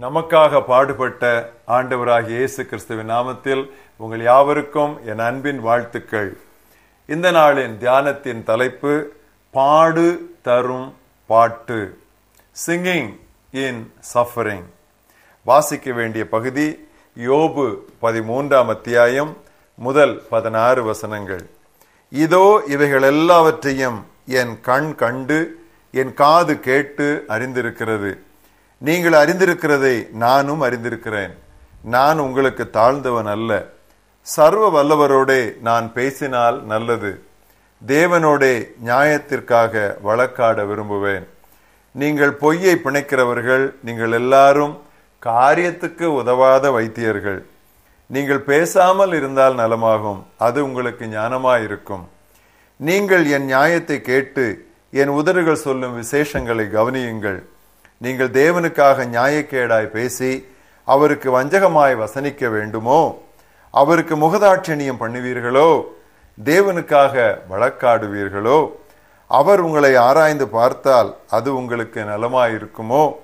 நமக்காக பாடுபட்ட ஆண்டவராகிய இயேசு கிறிஸ்துவின் நாமத்தில் உங்கள் யாவருக்கும் என் அன்பின் வாழ்த்துக்கள். இந்த நாளின் தியானத்தின் தலைப்பு பாடு தரும் பாட்டு. சிங்கிங் இன் சஃபரிங் வாசிக்க வேண்டிய பகுதி யோபு பதிமூன்றாம் அத்தியாயம் முதல் பதினாறு வசனங்கள். இதோ இவைகள் எல்லாவற்றையும் என் கண் கண்டு என் காது கேட்டு அறிந்திருக்கிறது. நீங்கள் அறிந்திருக்கிறதை நானும் அறிந்திருக்கிறேன். நான் உங்களுக்கு தாழ்ந்தவன் அல்ல. சர்வ வல்லவரோடே நான் பேசினால் நல்லது. தேவனோடே நியாயத்திற்காக வழக்காட விரும்புவேன். நீங்கள் பொய்யை பிணைக்கிறவர்கள் நீங்கள் எல்லாரும் காரியத்துக்கு உதவாத வைத்தியர்கள். நீங்கள் பேசாமல் இருந்தால் நலமாகும் அது உங்களுக்கு ஞானமாயிருக்கும். நீங்கள் என் நியாயத்தை கேட்டு என் உதடுகள் சொல்லும் விசேஷங்களை கவனியுங்கள். நீங்கள் தேவனுக்காக நியாயக்கேடாய் பேசி அவருக்கு வஞ்சகமாய் வசனிக்க வேண்டுமோ? அவருக்கு முகதாட்சணியம் பண்ணுவீர்களோ? தேவனுக்காக வழக்காடுவீர்களோ? அவர் உங்களை ஆராய்ந்து பார்த்தால் அது உங்களுக்கு நலமாயிருக்குமோ?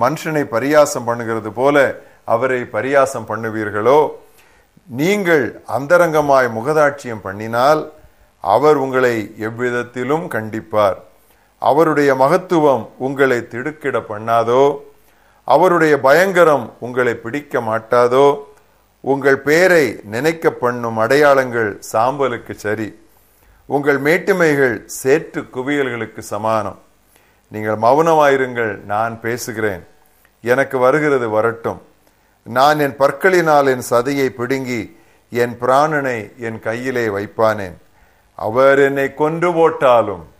மனுஷனை பரியாசம் பண்ணுகிறது போல அவரை பரியாசம் பண்ணுவீர்களோ? நீங்கள் அந்தரங்கமாய் முகதாட்சியம் பண்ணினால் அவர் உங்களை எவ்விதத்திலும் கண்டிப்பார். அவருடைய மகத்துவம் உங்களை திடுக்கிட பண்ணாதோ? அவருடைய பயங்கரம் உங்களை பிடிக்க மாட்டாதோ? உங்கள் பேரை நினைக்க பண்ணும் அடையாளங்கள் சாம்பலுக்கு சரி. உங்கள் மேட்டுமைகள் சேற்று குவியல்களுக்கு சமானம். நீங்கள் மௌனமாயிருங்கள் நான் பேசுகிறேன். எனக்கு வருகிறது வரட்டும். நான் என் பற்களினால் என் சதையை பிடுங்கி என் பிராணனை என் கையிலே வைப்பானேன். அவர் என்னை கொன்று போட்டாலும்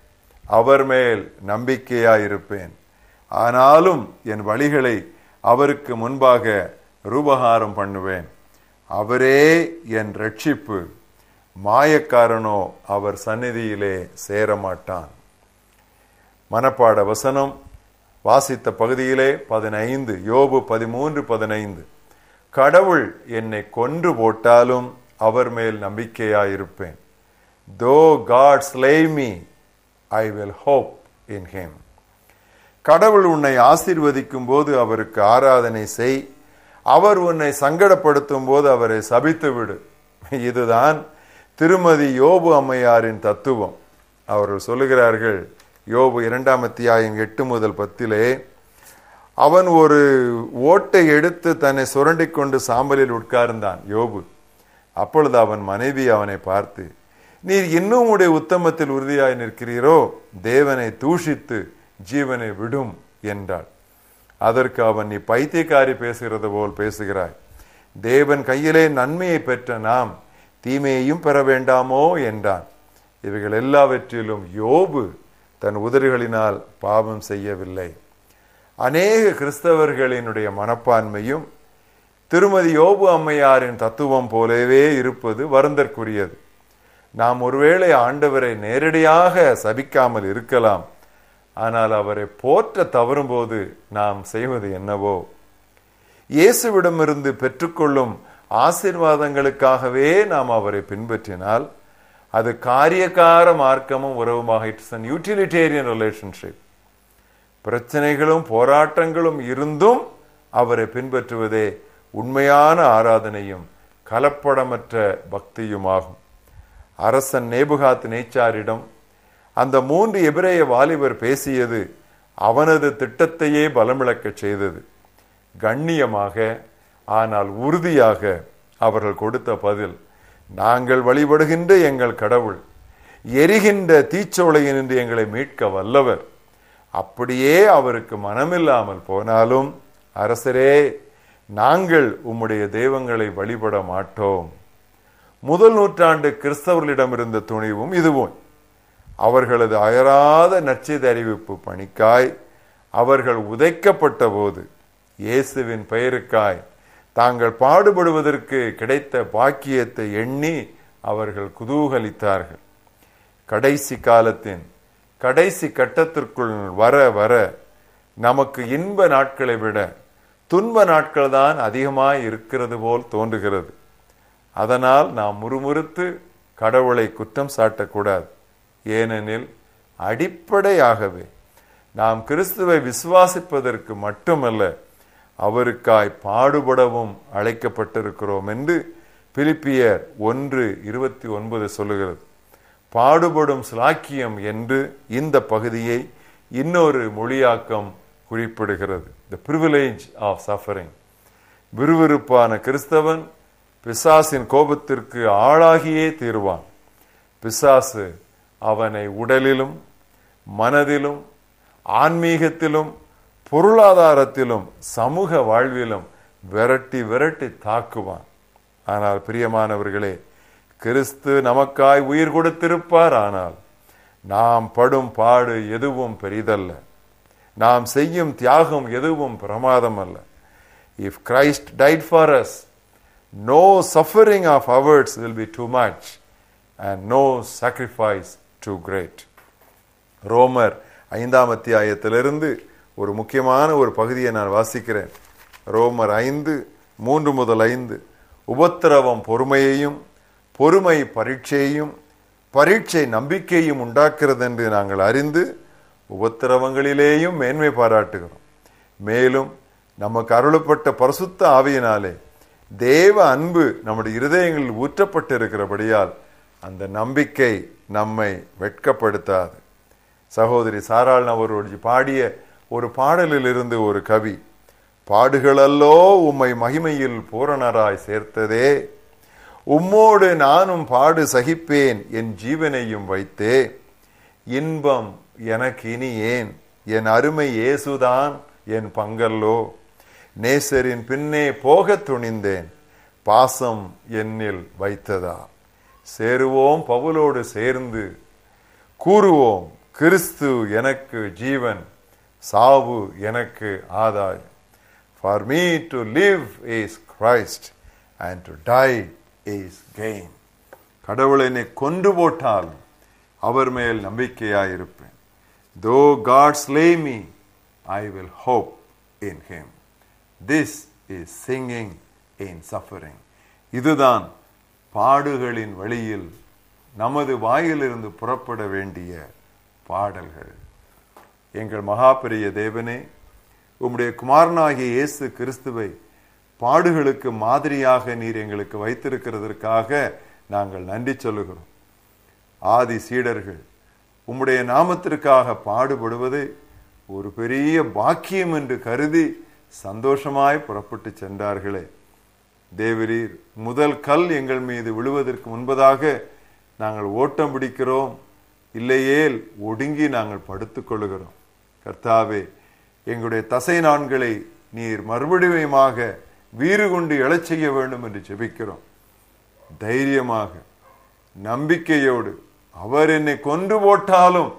அவர் மேல் நம்பிக்கையாயிருப்பேன். ஆனாலும் என் வழிகளை அவருக்கு முன்பாக ரூபகாரம் பண்ணுவேன். அவரே என் ரட்சிப்பு. மாயக்காரனோ அவர் சந்நிதியிலே சேரமாட்டான். மனப்பாட வசனம் வாசித்த பகுதியிலே பதினைந்து யோபு பதிமூன்று பதினைந்து. கடவுள் என்னை கொன்று போட்டாலும் அவர் மேல் நம்பிக்கையாயிருப்பேன். Though God slay me I will hope in him கடவுள் உன்னை ஆசீர்வதிக்கும் போது அவருக்கு ஆராதனை செய். அவர் உன்னை சங்கடப்படுத்தும் போது அவரை சபித்து விடு இதுதான் திருமதி யோபு அம்மையாரின் தத்துவம். அவர்கள் சொல்லுகிறார்கள் யோபு இரண்டாம் அத்தியாயம் எட்டு முதல் பத்திலே அவன் ஒரு ஓட்டை எடுத்து தன்னை சுரண்டிக் கொண்டு சாம்பலில் உட்கார்ந்தான் யோபு. அப்பொழுது அவன் மனைவி அவனை பார்த்து நீர் இன்னும் உடைய உத்தமத்தில் உறுதியாய் நிற்கிறீரோ? தேவனை தூஷித்து ஜீவனை விடும் என்றாள். அதற்கு அவன் நீ பைத்தியக்காரி பேசுகிறது போல் பேசுகிறாய். தேவன் கையிலே நன்மையை பெற்ற நாம் தீமையையும் பெற வேண்டாமோ? என்றான். இவைகள் எல்லாவற்றிலும் யோபு தன் உதடுகளினால் பாவம் செய்யவில்லை. அநேக கிறிஸ்தவர்களினுடைய மனப்பான்மையும் திருமதி யோபு அம்மையாரின் தத்துவம் போலவே இருப்பது வருந்தற்குரியது. நாம் ஒருவேளை ஆண்டவரை நேரடியாக சபிக்காமல் இருக்கலாம். ஆனால் அவரை போற்ற தவறும் போது நாம் செய்வது என்னவோ? இயேசுவிடமிருந்து பெற்றுக்கொள்ளும் ஆசிர்வாதங்களுக்காகவே நாம் அவரை பின்பற்றினால் அது காரியக்கார மார்க்கமும் உறவுமாக இட்ஸ் அன் யூட்டிலிட்டேரியன் ரிலேஷன்ஷிப் பிரச்சனைகளும் போராட்டங்களும் இருந்தும் அவரை பின்பற்றுவதே உண்மையான ஆராதனையும் கலப்படமற்ற பக்தியுமாகும். அரசன் நேபுகாத் நேச்சாரிடம் அந்த மூன்று எபிரேய வாலிபர் பேசியது அவனது திட்டத்தையே பலமிழக்க செய்தது. கண்ணியமாக ஆனால் உறுதியாக அவர்கள் கொடுத்த பதில் நாங்கள் வழிபடுகின்ற எங்கள் கடவுள் எரிகின்ற தீச்சோலையினின்று எங்களை மீட்க வல்லவர். அப்படியே அவருக்கு மனமில்லாமல் போனாலும் அரசரே நாங்கள் உம்முடைய தெய்வங்களை வழிபட மாட்டோம். முதல் நூற்றாண்டு கிறிஸ்தவர்களிடம் இருந்த துணிவும் இதுவும். அவர்களது அயராத நற்செய்தி அறிவிப்பு பணிக்காய் அவர்கள் உதைக்கப்பட்ட போது இயேசுவின் பெயருக்காய் தாங்கள் பாடுபடுவதற்கு கிடைத்த பாக்கியத்தை எண்ணி அவர்கள் குதூகலித்தார்கள். கடைசி காலத்தின் கடைசி கட்டத்திற்குள் வர வர நமக்கு இன்ப நாட்களை விட துன்ப நாட்கள் தான் அதிகமாய் இருக்கிறது போல் தோன்றுகிறது. அதனால் நாம் முறுமுறுத்து கடவுளை குற்றம் சாட்டக்கூடாது. ஏனெனில் அடிப்படையாகவே நாம் கிறிஸ்துவை விசுவாசிப்பதற்கு மட்டுமல்ல அவருக்காய் பாடுபடவும் அழைக்கப்பட்டிருக்கிறோம் என்று பிலிப்பியர் ஒன்று இருபத்தி ஒன்பது சொல்லுகிறது. பாடுபடும் சிலாக்கியம் என்று இந்த பகுதியை இன்னொரு மொழியாக்கம் குறிப்பிடுகிறது. த பிரிவிலேஜ் ஆஃப் சஃபரிங் விறுவிறுப்பான கிறிஸ்தவன் பிசாசின் கோபத்திற்கு ஆளாகியே தீர்வான். பிசாசு அவனை உடலிலும் மனதிலும் ஆன்மீகத்திலும் பொருளாதாரத்திலும் சமூக வாழ்விலும் விரட்டி விரட்டி தாக்குவான். ஆனால் பிரியமானவர்களே கிறிஸ்து நமக்காய் உயிர் கொடுத்திருப்பார் ஆனால் நாம் படும் பாடு எதுவும் பெரிதல்ல. நாம் செய்யும் தியாகம் எதுவும் பிரமாதம் அல்ல if Christ died for us no suffering of ours will be too much, and no sacrifice too great ரோமர் ஐந்தாம் அத்தியாயத்திலிருந்து ஒரு முக்கியமான ஒரு பகுதியை நான் வாசிக்கிறேன். ரோமர் ஐந்து மூன்று முதல் ஐந்து. உபத்திரவம் பொறுமையையும் பொறுமை பரீட்சையையும் பரீட்சை நம்பிக்கையும் உண்டாக்குறது என்று நாங்கள் அறிந்து உபத்திரவங்களிலேயும் மேன்மை பாராட்டுகிறோம். மேலும் நமக்கு அருளப்பட்ட பரிசுத்த ஆவியினாலே தேவ அன்பு நம்முடைய இருதயங்களில் ஊற்றப்பட்டு இருக்கிறபடியால் அந்த நம்பிக்கை நம்மை வெட்கப்படுத்தாது. சகோதரி சாராள் அவரோடு பாடிய ஒரு பாடலில் இருந்து ஒரு கவி பாடுகளல்லோ உம்மை மகிமையில் பூரணராய் சேர்த்ததே. உம்மோடு நானும் பாடு சகிப்பேன் என் ஜீவனையும் வைத்தே. இன்பம் எனக்கு இனி ஏன்? என் அருமை இயேசுதான் என் பங்கல்லோ. நேசரின் பின்னே போக துணிந்தேன். பாசம் என்னில் வைத்ததா? சேருவோம் பவுலோடு சேர்ந்து. கூறுவோம் கிறிஸ்து எனக்கு ஜீவன் சாவு எனக்கு ஆதாயம் for me to live is Christ and to die is gain கடவுளை என்னை போட்டால் அவர் மேல் நம்பிக்கையாயிருப்பேன். Though God slay me I will hope in him this is singing in suffering இதுதான் பாடுகளின் வழியில் நமது வாயிலிருந்து புறப்பட வேண்டிய பாடல்கள். எங்கள் மகாபெரிய தேவனே உம்முடைய குமாரனாகிய இயேசு கிறிஸ்துவை பாடுகளுக்கு மாதிரியாக நீர் எங்களுக்கு வைத்திருக்கிறதற்காக நாங்கள் நன்றி சொல்லுகிறோம். ஆதி சீடர்கள் உம்முடைய நாமத்திற்காக பாடுபடுவதை ஒரு பெரிய பாக்கியம் என்று கருதி சந்தோஷமாய் புறப்பட்டு சென்றார்களே. தேவரீர் முதல் கல் எங்கள் மீது விழுவதற்கு முன்பதாக நாங்கள் ஓட்டம் பிடிக்கிறோம். இல்லையேல் ஒடுங்கி நாங்கள் படுத்துக்கொள்ளுகிறோம் கர்த்தாவே எங்களுடைய தசை நான்களை நீர் மறுபடியுமாக வீறு கொண்டு எழச் செய்ய வேண்டும் என்று ஜெபிக்கிறோம். தைரியமாக நம்பிக்கையோடு அவர் என்னை கொன்று போட்டாலும்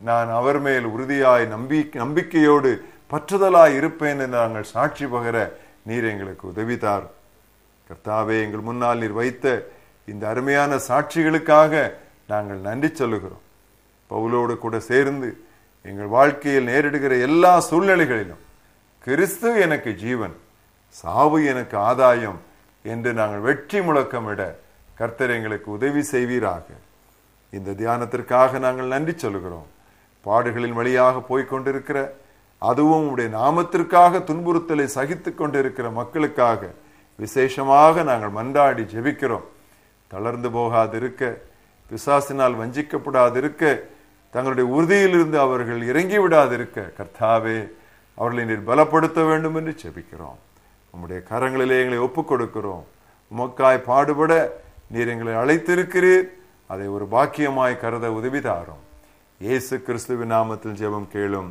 நான் அவர் மேல் உறுதியாய் நம்பி நம்பிக்கையோடு பற்றுதலாய் இருப்பேன் என்று நாங்கள் சாட்சி பகர நீர் எங்களுக்கு உதவித்தார் கர்த்தாவே எங்கள் முன்னால் நீர் வைத்த இந்த அருமையான சாட்சிகளுக்காக நாங்கள் நன்றி சொல்லுகிறோம். பவுலோடு கூட சேர்ந்து எங்கள் வாழ்க்கையில் நேரிடுகிற எல்லா சூழ்நிலைகளிலும் கிறிஸ்து எனக்கு ஜீவன் சாவு எனக்கு ஆதாயம் என்று நாங்கள் வெற்றி முழக்கமிட கர்த்தர் எங்களுக்கு உதவி செய்வீராக. இந்த தியானத்திற்காக நாங்கள் நன்றி சொல்கிறோம் பாடுகளின் வழியாக போய்கொண்டிருக்கிற அதுவும் உடைய நாமத்திற்காக துன்புறுத்தலை சகித்துக் கொண்டிருக்கிற மக்களுக்காக விசேஷமாக நாங்கள் மன்றாடி ஜெபிக்கிறோம். தளர்ந்து போகாதிருக்க பிசாசினால் வஞ்சிக்கப்படாதிருக்க தங்களுடைய உறுதியிலிருந்து அவர்கள் இறங்கி விடாதிருக்க கர்த்தாவே அவர்களை நீர் பலப்படுத்த வேண்டும் என்று செபிக்கிறோம் உம்முடைய கரங்களிலே எங்களை ஒப்புக் கொடுக்கிறோம் உமக்காய் பாடுபட நீர் எங்களை அழைத்திருக்கிறீர். அதை ஒரு பாக்கியமாய் கருத உதவி தாரும். இயேசு கிறிஸ்துவின் நாமத்தில் ஜெபம் கேளும்.